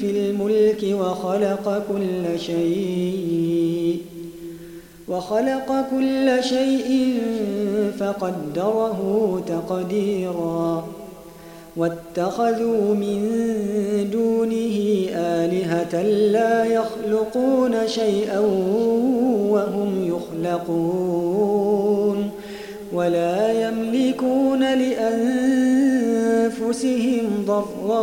في الملك وخلق كل شيء. وخلق كل شيء فقدره تقديرا. واتخذوا من دونه آلهة لا يخلقون شيئا وهم يخلقون. ولا يملكون لأنفسهم ضرا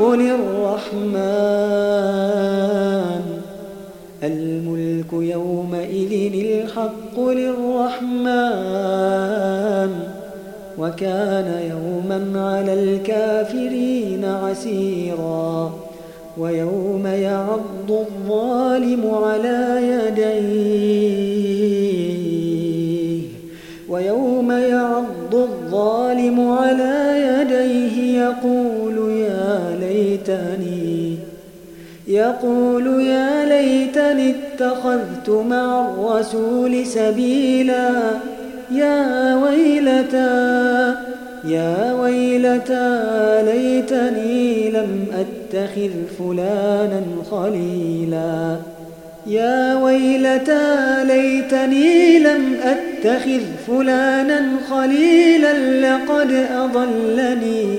للرحمن الملك يومئذ الحق للرحمن. وكان يوما على الكافرين عسيرا. ويوم يعض الظالم على يديه. ويوم يعض الظالم على يديه يقول ليتني يقول يا ليتني اتخذت مع الرسول سبيلا. يا ويلتى يا ويلتى ليتني لم أتخذ فلانا خليلا. يا ويلتى ليتني لم أتخذ فلانا خليلا. لقد أضلني.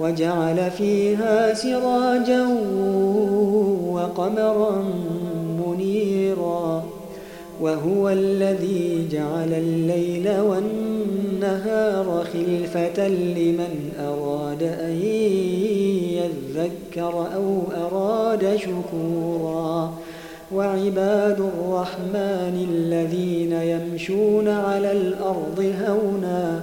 وجعل فيها سراجا وقمرا منيرا وهو الذي جعل الليل والنهار خلفة لمن أراد أن يذكر أو أراد شكورا وعباد الرحمن الذين يمشون على الأرض هونا